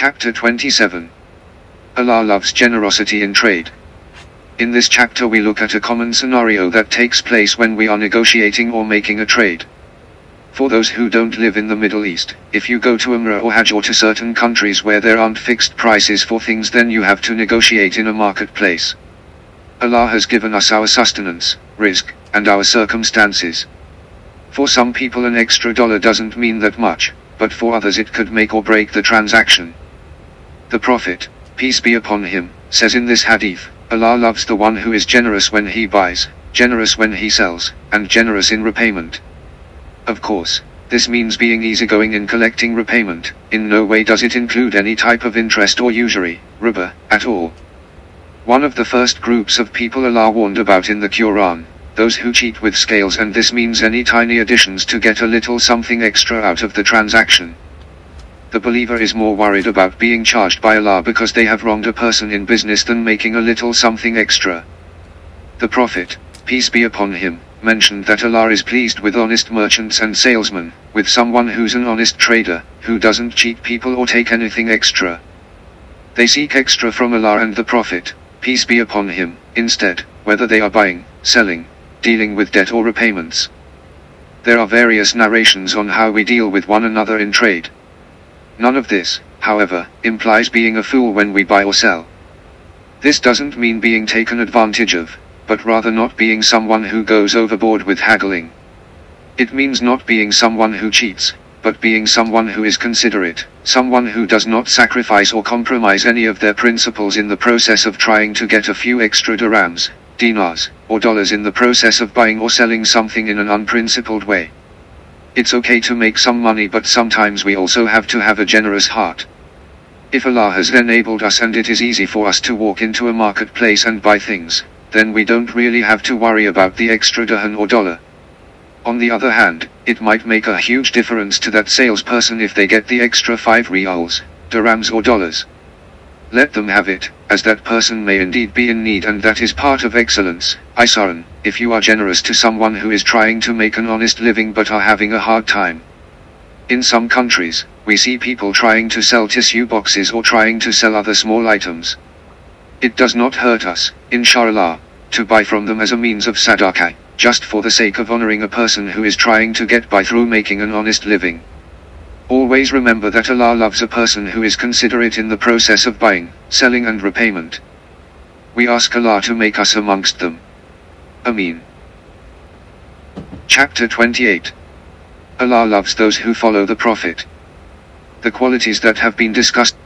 Chapter 27 Allah loves generosity in trade. In this chapter we look at a common scenario that takes place when we are negotiating or making a trade. For those who don't live in the Middle East, if you go to Umrah or Hajj or to certain countries where there aren't fixed prices for things then you have to negotiate in a marketplace. Allah has given us our sustenance, rizq, and our circumstances. For some people an extra dollar doesn't mean that much, but for others it could make or break the transaction. The Prophet, peace be upon him, says in this hadith, Allah loves the one who is generous when he buys, generous when he sells, and generous in repayment. Of course, this means being easygoing in collecting repayment, in no way does it include any type of interest or usury, riba, at all. One of the first groups of people Allah warned about in the Quran, those who cheat with scales and this means any tiny additions to get a little something extra out of the transaction. The believer is more worried about being charged by Allah because they have wronged a person in business than making a little something extra. The Prophet, peace be upon him, mentioned that Allah is pleased with honest merchants and salesmen, with someone who's an honest trader, who doesn't cheat people or take anything extra. They seek extra from Allah and the Prophet, peace be upon him, instead, whether they are buying, selling, dealing with debt or repayments. There are various narrations on how we deal with one another in trade. None of this, however, implies being a fool when we buy or sell. This doesn't mean being taken advantage of, but rather not being someone who goes overboard with haggling. It means not being someone who cheats, but being someone who is considerate, someone who does not sacrifice or compromise any of their principles in the process of trying to get a few extra dirhams, dinars, or dollars in the process of buying or selling something in an unprincipled way. It's okay to make some money but sometimes we also have to have a generous heart. If Allah has enabled us and it is easy for us to walk into a marketplace and buy things, then we don't really have to worry about the extra dirham or dollar. On the other hand, it might make a huge difference to that salesperson if they get the extra 5 riyals, dirhams or dollars. Let them have it, as that person may indeed be in need and that is part of excellence. Ihsan, if you are generous to someone who is trying to make an honest living but are having a hard time. In some countries, we see people trying to sell tissue boxes or trying to sell other small items. It does not hurt us, inshallah, to buy from them as a means of sadaqah, just for the sake of honoring a person who is trying to get by through making an honest living. Always remember that Allah loves a person who is considerate in the process of buying, selling and repayment. We ask Allah to make us amongst them. Ameen. Chapter 28 Allah loves those who follow the Prophet. The qualities that have been discussed